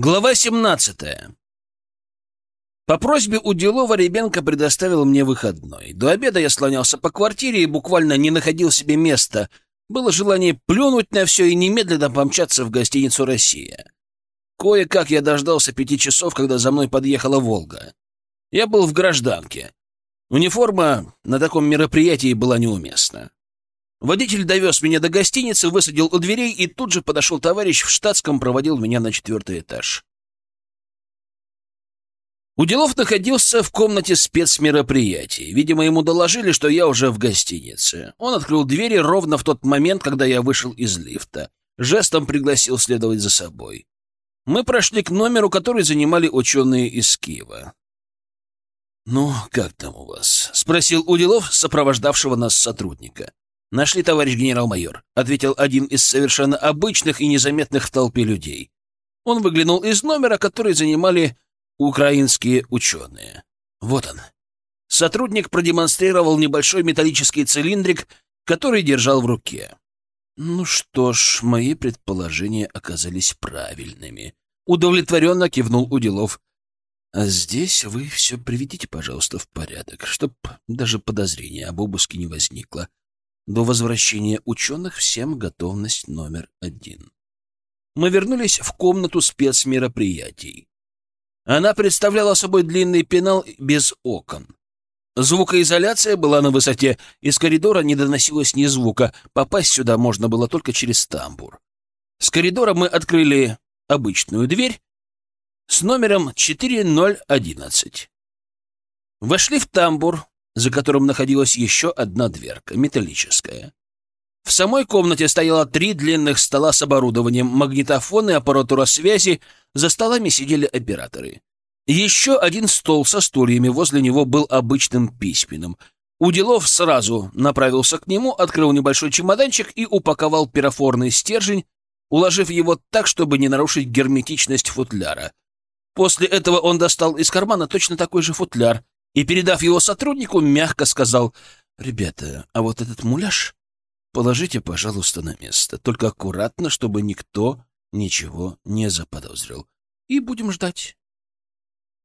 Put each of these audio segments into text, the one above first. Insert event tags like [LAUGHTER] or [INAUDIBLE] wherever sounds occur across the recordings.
Глава 17. По просьбе Уделова Ребенко предоставил мне выходной. До обеда я слонялся по квартире и буквально не находил себе места. Было желание плюнуть на все и немедленно помчаться в гостиницу «Россия». Кое-как я дождался пяти часов, когда за мной подъехала «Волга». Я был в гражданке. Униформа на таком мероприятии была неуместна. Водитель довез меня до гостиницы, высадил у дверей, и тут же подошел товарищ в штатском, проводил меня на четвертый этаж. Уделов находился в комнате спецмероприятий. Видимо, ему доложили, что я уже в гостинице. Он открыл двери ровно в тот момент, когда я вышел из лифта. Жестом пригласил следовать за собой. Мы прошли к номеру, который занимали ученые из Киева. «Ну, как там у вас?» — спросил Уделов, сопровождавшего нас сотрудника. «Нашли, товарищ генерал-майор», — ответил один из совершенно обычных и незаметных в толпе людей. Он выглянул из номера, который занимали украинские ученые. Вот он. Сотрудник продемонстрировал небольшой металлический цилиндрик, который держал в руке. Ну что ж, мои предположения оказались правильными. Удовлетворенно кивнул Уделов. А здесь вы все приведите, пожалуйста, в порядок, чтоб даже подозрения об обыске не возникло. До возвращения ученых всем готовность номер один. Мы вернулись в комнату спецмероприятий. Она представляла собой длинный пенал без окон. Звукоизоляция была на высоте, из коридора не доносилось ни звука, попасть сюда можно было только через тамбур. С коридора мы открыли обычную дверь с номером 4011. Вошли в тамбур, за которым находилась еще одна дверка, металлическая. В самой комнате стояло три длинных стола с оборудованием, магнитофон и аппаратура связи, за столами сидели операторы. Еще один стол со стульями возле него был обычным письменным. Уделов сразу направился к нему, открыл небольшой чемоданчик и упаковал пирофорный стержень, уложив его так, чтобы не нарушить герметичность футляра. После этого он достал из кармана точно такой же футляр и, передав его сотруднику, мягко сказал, «Ребята, а вот этот муляж положите, пожалуйста, на место, только аккуратно, чтобы никто ничего не заподозрил. И будем ждать».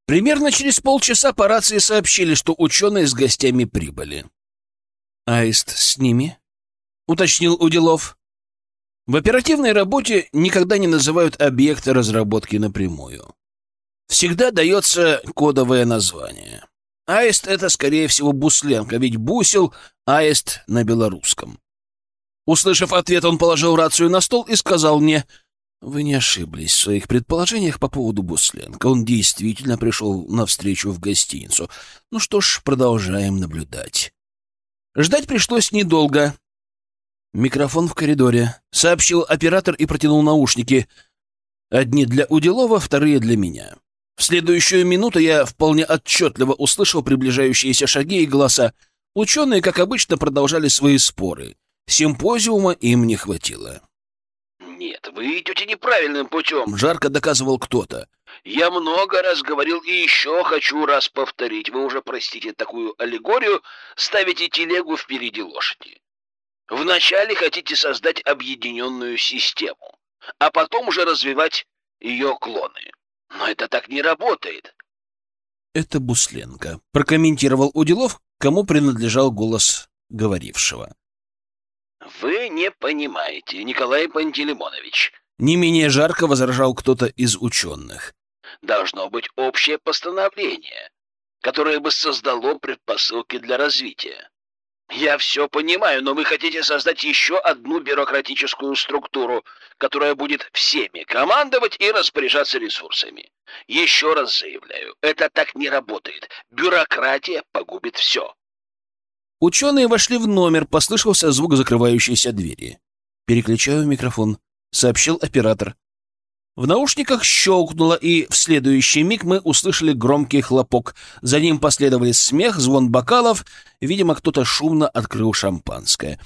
Примерно через полчаса по рации сообщили, что ученые с гостями прибыли. «Аист с ними?» — уточнил Уделов. В оперативной работе никогда не называют объекты разработки напрямую. Всегда дается кодовое название. Аист — это, скорее всего, Бусленко, ведь бусел — аист на белорусском. Услышав ответ, он положил рацию на стол и сказал мне, «Вы не ошиблись в своих предположениях по поводу Бусленко. Он действительно пришел навстречу в гостиницу. Ну что ж, продолжаем наблюдать». Ждать пришлось недолго. «Микрофон в коридоре», — сообщил оператор и протянул наушники. Одни для Уделова, вторые для меня. В следующую минуту я вполне отчетливо услышал приближающиеся шаги и голоса. Ученые, как обычно, продолжали свои споры. Симпозиума им не хватило. «Нет, вы идете неправильным путем», — жарко доказывал кто-то. «Я много раз говорил и еще хочу раз повторить. Вы уже, простите такую аллегорию, ставите телегу впереди лошади. Вначале хотите создать объединенную систему, а потом уже развивать ее клоны. Но это так не работает. Это Бусленко, прокомментировал Уделов, кому принадлежал голос говорившего. Вы не понимаете, Николай Пантелеймонович. Не менее жарко возражал кто-то из ученых. Должно быть общее постановление, которое бы создало предпосылки для развития. Я все понимаю, но вы хотите создать еще одну бюрократическую структуру, которая будет всеми командовать и распоряжаться ресурсами. Еще раз заявляю, это так не работает. Бюрократия погубит все. Ученые вошли в номер, послышался звук закрывающейся двери. «Переключаю микрофон», — сообщил оператор. В наушниках щелкнуло, и в следующий миг мы услышали громкий хлопок. За ним последовали смех, звон бокалов. Видимо, кто-то шумно открыл шампанское.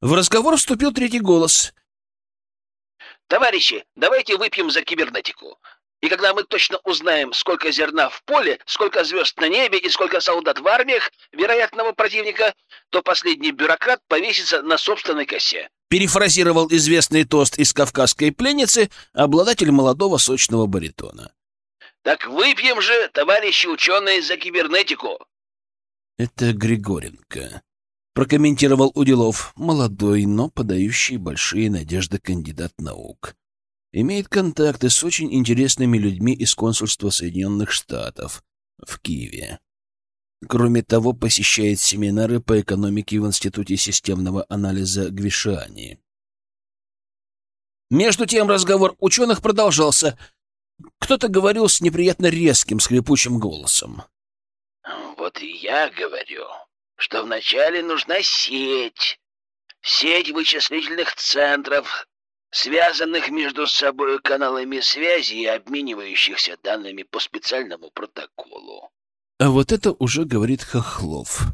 В разговор вступил третий голос. «Товарищи, давайте выпьем за кибернетику. И когда мы точно узнаем, сколько зерна в поле, сколько звезд на небе и сколько солдат в армиях вероятного противника, то последний бюрократ повесится на собственной косе. Перефразировал известный тост из «Кавказской пленницы» обладатель молодого сочного баритона. «Так выпьем же, товарищи ученые, за кибернетику!» «Это Григоренко», — прокомментировал Уделов, молодой, но подающий большие надежды кандидат наук. Имеет контакты с очень интересными людьми из консульства Соединенных Штатов в Киеве. Кроме того, посещает семинары по экономике в Институте системного анализа Гвишани. Между тем разговор ученых продолжался. Кто-то говорил с неприятно резким, скрипучим голосом. «Вот и я говорю, что вначале нужна сеть. Сеть вычислительных центров, связанных между собой каналами связи и обменивающихся данными по специальному протоколу. А вот это уже говорит Хохлов,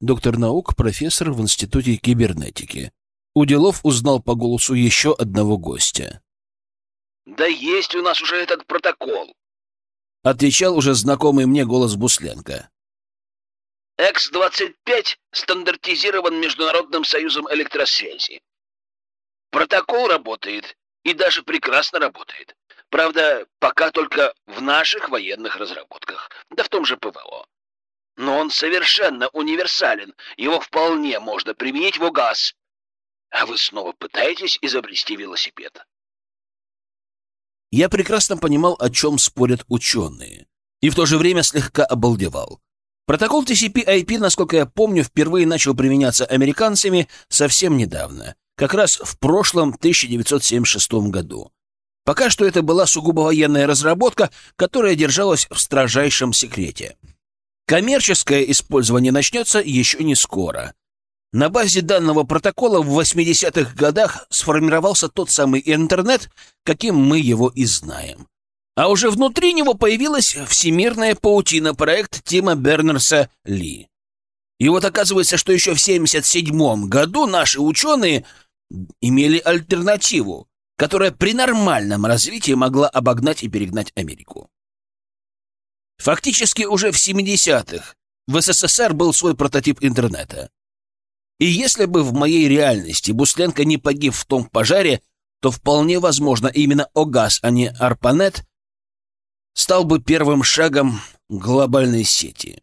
доктор наук, профессор в Институте кибернетики. Уделов узнал по голосу еще одного гостя. «Да есть у нас уже этот протокол», — отвечал уже знакомый мне голос Бусленко. X-25 стандартизирован Международным союзом электросвязи. Протокол работает, и даже прекрасно работает. Правда, пока только в наших военных разработках, да в том же ПВО. Но он совершенно универсален, его вполне можно применить в УГАЗ. А вы снова пытаетесь изобрести велосипед. Я прекрасно понимал, о чем спорят ученые, и в то же время слегка обалдевал. Протокол TCP-IP, насколько я помню, впервые начал применяться американцами совсем недавно, как раз в прошлом 1976 году. Пока что это была сугубо военная разработка, которая держалась в строжайшем секрете. Коммерческое использование начнется еще не скоро. На базе данного протокола в 80-х годах сформировался тот самый интернет, каким мы его и знаем. А уже внутри него появилась всемирная паутина, проект Тима Бернерса Ли. И вот оказывается, что еще в 77 году наши ученые имели альтернативу которая при нормальном развитии могла обогнать и перегнать Америку. Фактически уже в 70-х в СССР был свой прототип интернета. И если бы в моей реальности Бусленко не погиб в том пожаре, то вполне возможно именно ОГАЗ, а не Арпанет, стал бы первым шагом глобальной сети.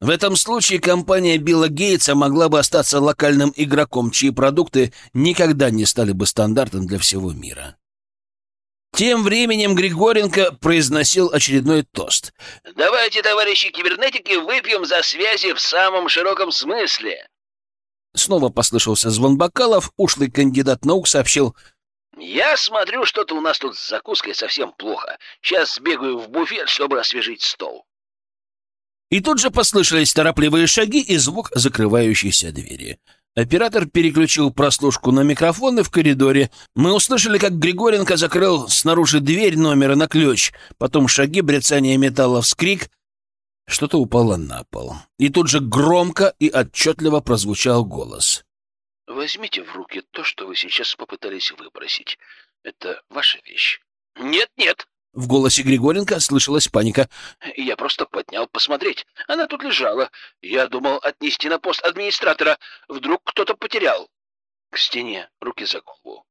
В этом случае компания Билла Гейтса могла бы остаться локальным игроком, чьи продукты никогда не стали бы стандартом для всего мира. Тем временем Григоренко произносил очередной тост. «Давайте, товарищи кибернетики, выпьем за связи в самом широком смысле!» Снова послышался звон бокалов, ушлый кандидат наук сообщил. «Я смотрю, что-то у нас тут с закуской совсем плохо. Сейчас сбегаю в буфет, чтобы освежить стол». И тут же послышались торопливые шаги и звук закрывающейся двери. Оператор переключил прослушку на микрофоны в коридоре. Мы услышали, как Григоренко закрыл снаружи дверь номера на ключ. Потом шаги, брецание металла, вскрик. Что-то упало на пол. И тут же громко и отчетливо прозвучал голос. «Возьмите в руки то, что вы сейчас попытались выбросить. Это ваша вещь». «Нет-нет», в голосе Григоренко слышалась паника. «Я просто поднял посмотреть. Она тут лежала. Я думал отнести на пост администратора. Вдруг кто-то потерял. К стене, руки за голову.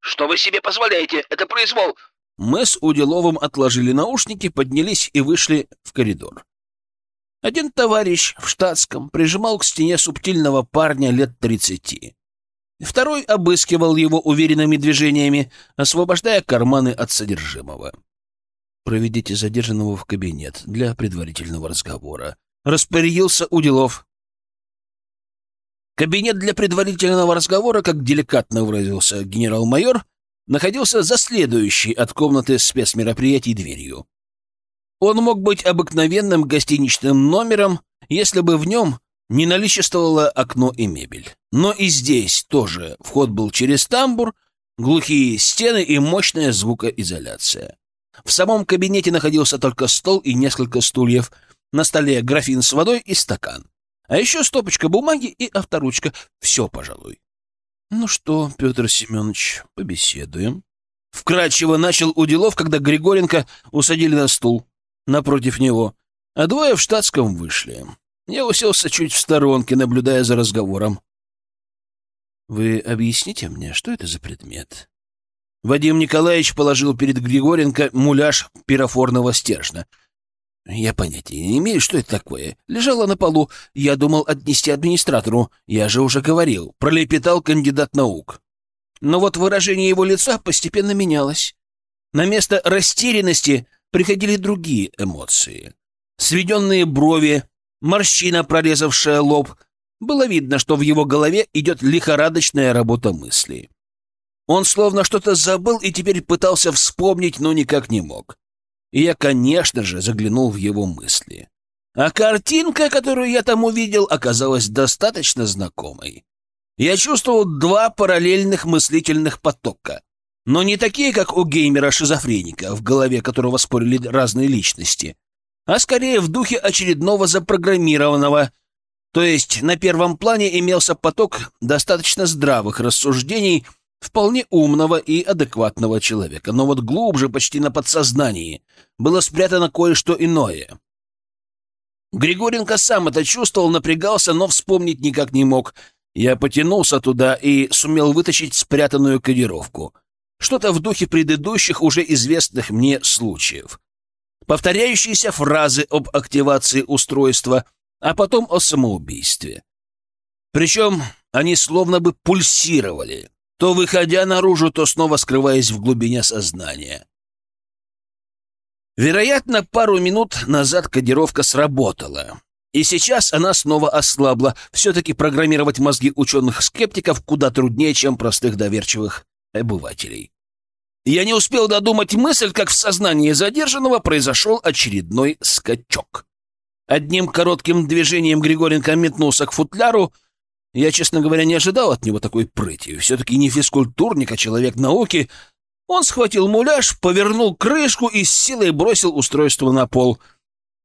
Что вы себе позволяете? Это произвол!» Мы с Уделовым отложили наушники, поднялись и вышли в коридор. Один товарищ в штатском прижимал к стене субтильного парня лет тридцати. Второй обыскивал его уверенными движениями, освобождая карманы от содержимого проведите задержанного в кабинет для предварительного разговора. Распорядился Уделов. Кабинет для предварительного разговора, как деликатно выразился генерал-майор, находился за следующей от комнаты спецмероприятий дверью. Он мог быть обыкновенным гостиничным номером, если бы в нем не наличествовало окно и мебель. Но и здесь тоже вход был через тамбур, глухие стены и мощная звукоизоляция. В самом кабинете находился только стол и несколько стульев. На столе графин с водой и стакан. А еще стопочка бумаги и авторучка. Все, пожалуй. Ну что, Петр Семенович, побеседуем. Вкратчиво начал Уделов, когда Григоренко усадили на стул напротив него, а двое в штатском вышли. Я уселся чуть в сторонке, наблюдая за разговором. Вы объясните мне, что это за предмет? Вадим Николаевич положил перед Григоренко муляж пирофорного стержня. Я понятия не имею, что это такое. Лежала на полу. Я думал отнести администратору. Я же уже говорил. Пролепетал кандидат наук. Но вот выражение его лица постепенно менялось. На место растерянности приходили другие эмоции. Сведенные брови, морщина, прорезавшая лоб. Было видно, что в его голове идет лихорадочная работа мысли. Он словно что-то забыл и теперь пытался вспомнить, но никак не мог. И я, конечно же, заглянул в его мысли. А картинка, которую я там увидел, оказалась достаточно знакомой. Я чувствовал два параллельных мыслительных потока, но не такие, как у геймера-шизофреника, в голове которого спорили разные личности, а скорее в духе очередного запрограммированного, то есть на первом плане имелся поток достаточно здравых рассуждений вполне умного и адекватного человека, но вот глубже, почти на подсознании, было спрятано кое-что иное. Григоренко сам это чувствовал, напрягался, но вспомнить никак не мог — я потянулся туда и сумел вытащить спрятанную кодировку. Что-то в духе предыдущих уже известных мне случаев. Повторяющиеся фразы об активации устройства, а потом о самоубийстве. Причем они словно бы пульсировали, то выходя наружу, то снова скрываясь в глубине сознания. Вероятно, пару минут назад кодировка сработала. И сейчас она снова ослабла. Все-таки программировать мозги ученых-скептиков куда труднее, чем простых доверчивых обывателей. Я не успел додумать мысль, как в сознании задержанного произошел очередной скачок. Одним коротким движением Григоренко метнулся к футляру. Я, честно говоря, не ожидал от него такой прыти. Все-таки не физкультурник, а человек науки. Он схватил муляж, повернул крышку и с силой бросил устройство на пол —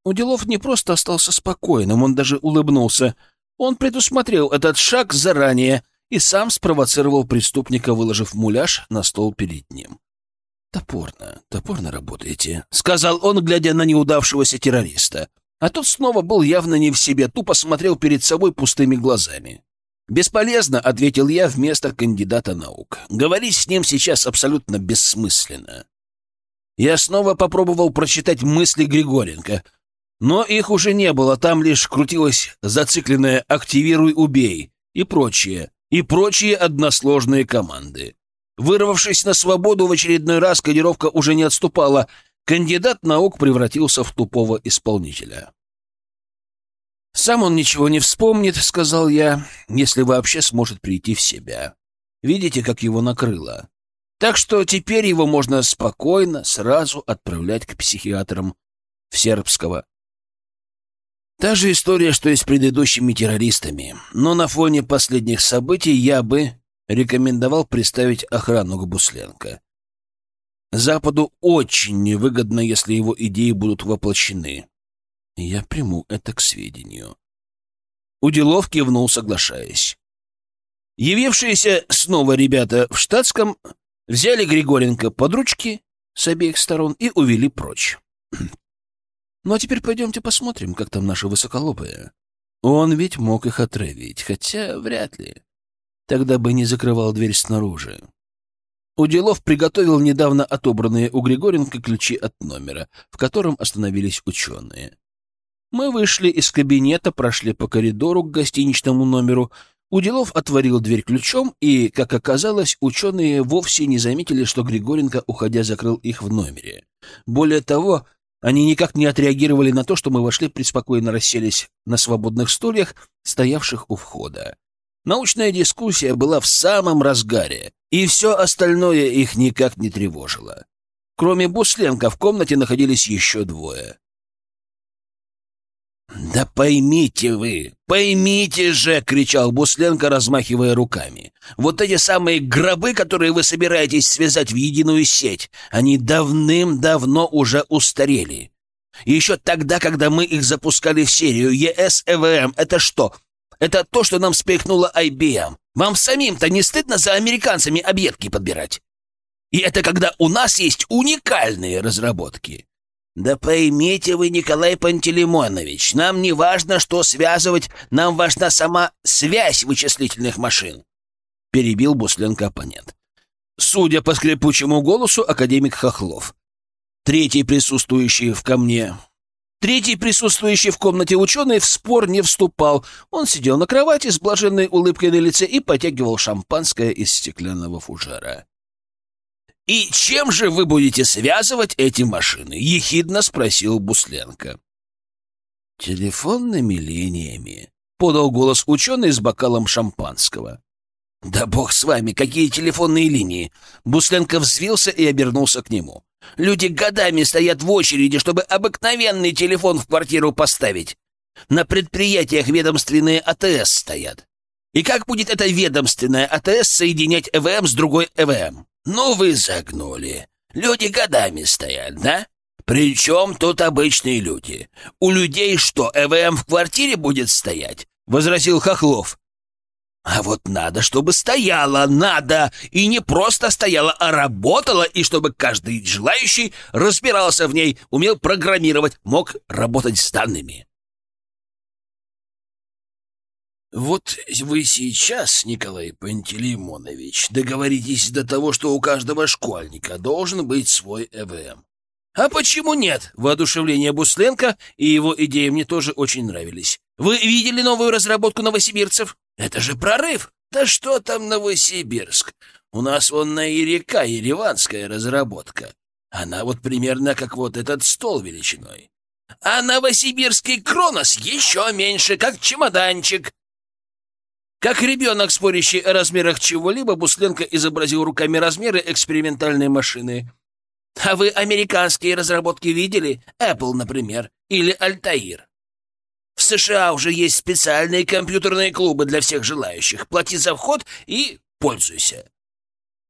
Уделов не просто остался спокойным, он даже улыбнулся. Он предусмотрел этот шаг заранее и сам спровоцировал преступника, выложив муляж на стол перед ним. «Топорно, топорно работаете», — сказал он, глядя на неудавшегося террориста. А тот снова был явно не в себе, тупо смотрел перед собой пустыми глазами. «Бесполезно», — ответил я вместо кандидата наук. «Говорить с ним сейчас абсолютно бессмысленно». Я снова попробовал прочитать мысли Григоренко, но их уже не было, там лишь крутилось зацикленное «активируй, убей» и прочее, и прочие односложные команды. Вырвавшись на свободу в очередной раз, кодировка уже не отступала. Кандидат наук превратился в тупого исполнителя. «Сам он ничего не вспомнит», — сказал я, — «если вообще сможет прийти в себя. Видите, как его накрыло? Так что теперь его можно спокойно сразу отправлять к психиатрам в Сербского. Та же история, что и с предыдущими террористами. Но на фоне последних событий я бы рекомендовал приставить охрану к Бусленко. Западу очень невыгодно, если его идеи будут воплощены. Я приму это к сведению. Уделов кивнул, соглашаясь. Явившиеся снова ребята в штатском взяли Григоренко под ручки с обеих сторон и увели прочь. [CLEARS THROAT] Ну а теперь пойдемте посмотрим, как там наши высоколобые. Он ведь мог их отравить, хотя вряд ли. Тогда бы не закрывал дверь снаружи. Уделов приготовил недавно отобранные у Григоренко ключи от номера, в котором остановились ученые. Мы вышли из кабинета, прошли по коридору к гостиничному номеру. Уделов отворил дверь ключом, и, как оказалось, ученые вовсе не заметили, что Григоренко, уходя, закрыл их в номере. Более того, они никак не отреагировали на то, что мы вошли, преспокойно расселись на свободных стульях, стоявших у входа. Научная дискуссия была в самом разгаре, и все остальное их никак не тревожило. Кроме Бусленко в комнате находились еще двое. «Да поймите вы, поймите же!» — кричал Бусленко, размахивая руками. «Вот эти самые гробы, которые вы собираетесь связать в единую сеть, они давным-давно уже устарели. Еще тогда, когда мы их запускали в серию ЕС-ЭВМ, это что? Это то, что нам спихнула IBM. Вам самим-то не стыдно за американцами объедки подбирать? И это когда у нас есть уникальные разработки. «Да поймите вы, Николай Пантелеймонович, нам не важно, что связывать, нам важна сама связь вычислительных машин. перебил Бусленко оппонент. Судя по скрипучему голосу, академик Хохлов. Третий присутствующий в камне. Третий присутствующий в комнате ученый в спор не вступал. Он сидел на кровати с блаженной улыбкой на лице и потягивал шампанское из стеклянного фужера. «И чем же вы будете связывать эти машины?» — ехидно спросил Бусленко. «Телефонными линиями», — подал голос ученый с бокалом шампанского. «Да бог с вами, какие телефонные линии!» Бусленко взвился и обернулся к нему. «Люди годами стоят в очереди, чтобы обыкновенный телефон в квартиру поставить. На предприятиях ведомственные АТС стоят. И как будет эта ведомственная АТС соединять ЭВМ с другой ЭВМ? Ну вы загнули. Люди годами стоят, да? Причем тут обычные люди? У людей что, ЭВМ в квартире будет стоять?» — возразил Хохлов. А вот надо, чтобы стояла, надо, и не просто стояла, а работала, и чтобы каждый желающий разбирался в ней, умел программировать, мог работать с данными. Вот вы сейчас, Николай Пантелеймонович, договоритесь до того, что у каждого школьника должен быть свой ЭВМ. А почему нет? Воодушевление Бусленко и его идеи мне тоже очень нравились. Вы видели новую разработку новосибирцев? Это же прорыв! Да что там Новосибирск? У нас вон на и река Ереванская разработка. Она вот примерно как вот этот стол величиной. А новосибирский Кронос еще меньше, как чемоданчик. Как ребенок, спорящий о размерах чего-либо, Бусленко изобразил руками размеры экспериментальной машины. А вы американские разработки видели? Apple, например, или Altair? В США уже есть специальные компьютерные клубы для всех желающих. Плати за вход и пользуйся.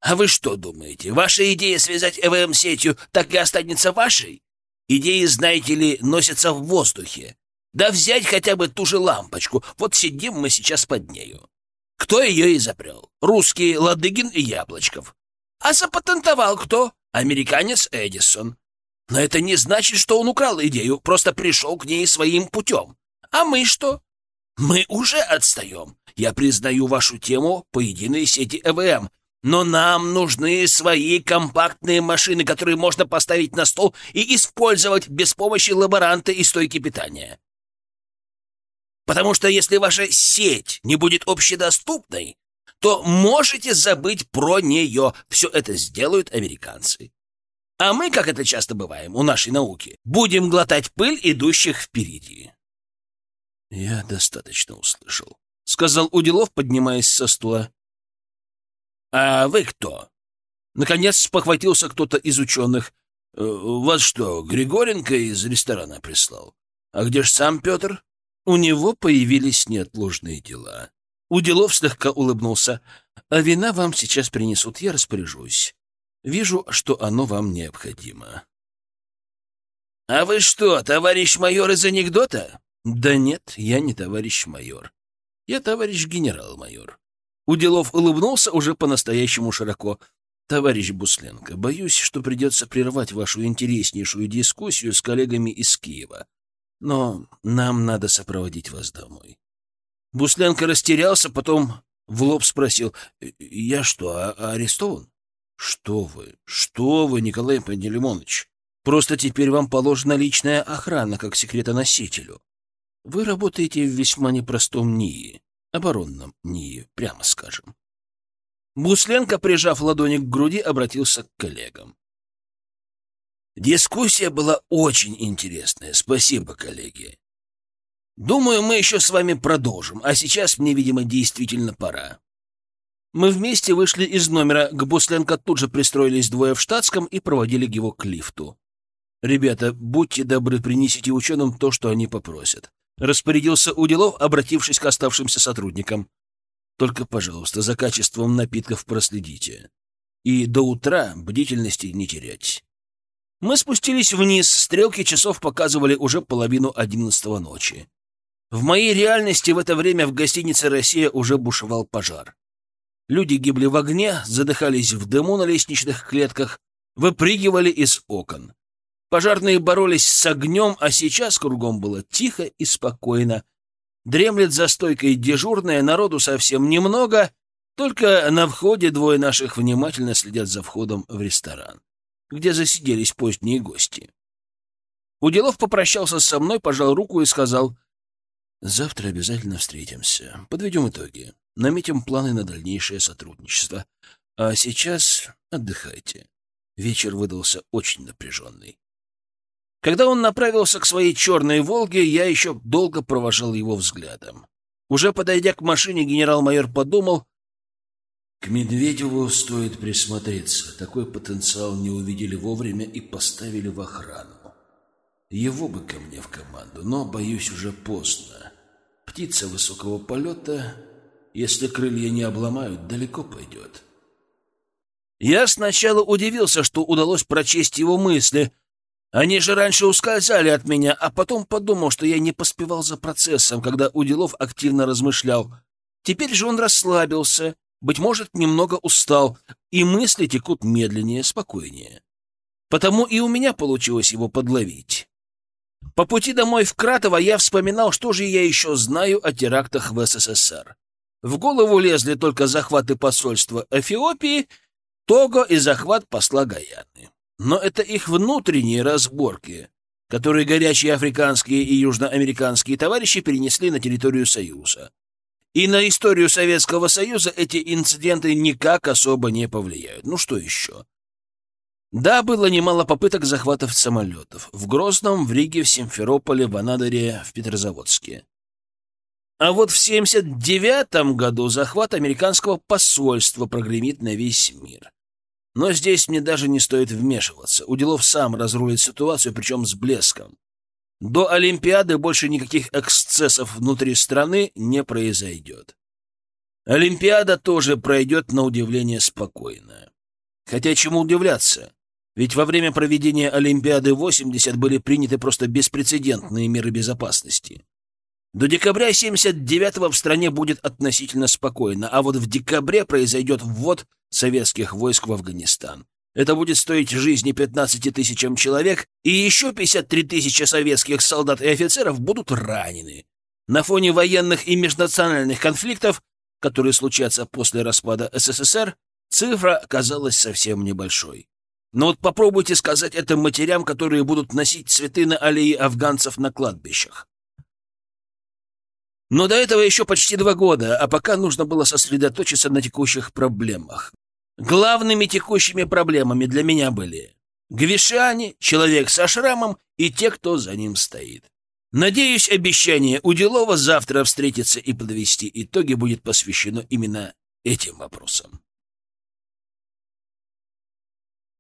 А вы что думаете, ваша идея связать ЭВМ-сетью так и останется вашей? Идеи, знаете ли, носятся в воздухе. Да взять хотя бы ту же лампочку. Вот сидим мы сейчас под нею. Кто ее изобрел? Русские Ладыгин и Яблочков. А запатентовал кто? Американец Эдисон. Но это не значит, что он украл идею, просто пришел к ней своим путем. А мы что? Мы уже отстаем. Я признаю вашу тему по единой сети ЭВМ, но нам нужны свои компактные машины, которые можно поставить на стол и использовать без помощи лаборанта и стойки питания. Потому что если ваша сеть не будет общедоступной, то можете забыть про нее. Все это сделают американцы. А мы, как это часто бываем у нашей науки, будем глотать пыль идущих впереди. «Я достаточно услышал», — сказал Уделов, поднимаясь со стула. «А вы кто?» Наконец спохватился кто-то из ученых. «Э, «Вас что, Григоренко из ресторана прислал? А где ж сам Петр?» У него появились неотложные дела. Уделов слегка улыбнулся. «А вина вам сейчас принесут, я распоряжусь. Вижу, что оно вам необходимо». «А вы что, товарищ майор из анекдота?» «Да нет, я не товарищ майор. Я товарищ генерал-майор». Уделов улыбнулся уже по-настоящему широко. «Товарищ Бусленко, боюсь, что придется прервать вашу интереснейшую дискуссию с коллегами из Киева. Но нам надо сопроводить вас домой». Бусленко растерялся, потом в лоб спросил. «Я что, а арестован?» «Что вы, что вы, Николай Пантелеймонович? Просто теперь вам положена личная охрана как секретоносителю. Вы работаете в весьма непростом НИИ, оборонном НИИ, прямо скажем. Бусленко, прижав ладони к груди, обратился к коллегам. Дискуссия была очень интересная. Спасибо, коллеги. Думаю, мы еще с вами продолжим, а сейчас мне, видимо, действительно пора. Мы вместе вышли из номера, к Бусленко тут же пристроились двое в штатском и проводили его к лифту. «Ребята, будьте добры, принесите ученым то, что они попросят. — распорядился Уделов, обратившись к оставшимся сотрудникам. «Только, пожалуйста, за качеством напитков проследите. И до утра бдительности не терять». Мы спустились вниз, стрелки часов показывали уже половину одиннадцатого ночи. В моей реальности в это время в гостинице «Россия» уже бушевал пожар. Люди гибли в огне, задыхались в дыму на лестничных клетках, выпрыгивали из окон. Пожарные боролись с огнем, а сейчас кругом было тихо и спокойно. Дремлет за стойкой дежурная, народу совсем немного, Только на входе двое наших внимательно следят за входом в ресторан, где засиделись поздние гости. Уделов попрощался со мной, пожал руку и сказал, «Завтра обязательно встретимся, подведем итоги, наметим планы на дальнейшее сотрудничество. А сейчас отдыхайте». Вечер выдался очень напряженный. Когда он направился к своей черной «Волге», я еще долго провожал его взглядом. Уже подойдя к машине, генерал-майор подумал, к Медведеву стоит присмотреться. Такой потенциал не увидели вовремя и поставили в охрану. Его бы ко мне в команду, но, боюсь, уже поздно. Птица высокого полета, если крылья не обломают, далеко пойдет. Я сначала удивился, что удалось прочесть его мысли — они же раньше ускользали от меня, а потом подумал, что я не поспевал за процессом, когда Уделов активно размышлял. Теперь же он расслабился, быть может, немного устал, и мысли текут медленнее, спокойнее. Потому и у меня получилось его подловить. По пути домой в Кратово я вспоминал, что же я еще знаю о терактах в СССР. В голову лезли только захваты посольства Эфиопии, Того и захват посла Гаяны. Но это их внутренние разборки, которые горячие африканские и южноамериканские товарищи перенесли на территорию Союза. И на историю Советского Союза эти инциденты никак особо не повлияют. Ну что еще? Да, было немало попыток захватов самолетов. В Грозном, в Риге, в Симферополе, в Анадыре, в Петрозаводске. А вот в 79 году захват американского посольства прогремит на весь мир. Но здесь мне даже не стоит вмешиваться. Уделов сам разрулит ситуацию, причем с блеском. До Олимпиады больше никаких эксцессов внутри страны не произойдет. Олимпиада тоже пройдет на удивление спокойно. Хотя чему удивляться? Ведь во время проведения Олимпиады 80 были приняты просто беспрецедентные меры безопасности. До декабря 79-го в стране будет относительно спокойно, а вот в декабре произойдет ввод советских войск в Афганистан. Это будет стоить жизни 15 тысячам человек, и еще 53 тысячи советских солдат и офицеров будут ранены. На фоне военных и межнациональных конфликтов, которые случатся после распада СССР, цифра оказалась совсем небольшой. Но вот попробуйте сказать это матерям, которые будут носить цветы на аллее афганцев на кладбищах. Но до этого еще почти два года, а пока нужно было сосредоточиться на текущих проблемах. Главными текущими проблемами для меня были Гвишани, человек со шрамом и те, кто за ним стоит. Надеюсь, обещание Уделова завтра встретиться и подвести итоги будет посвящено именно этим вопросам.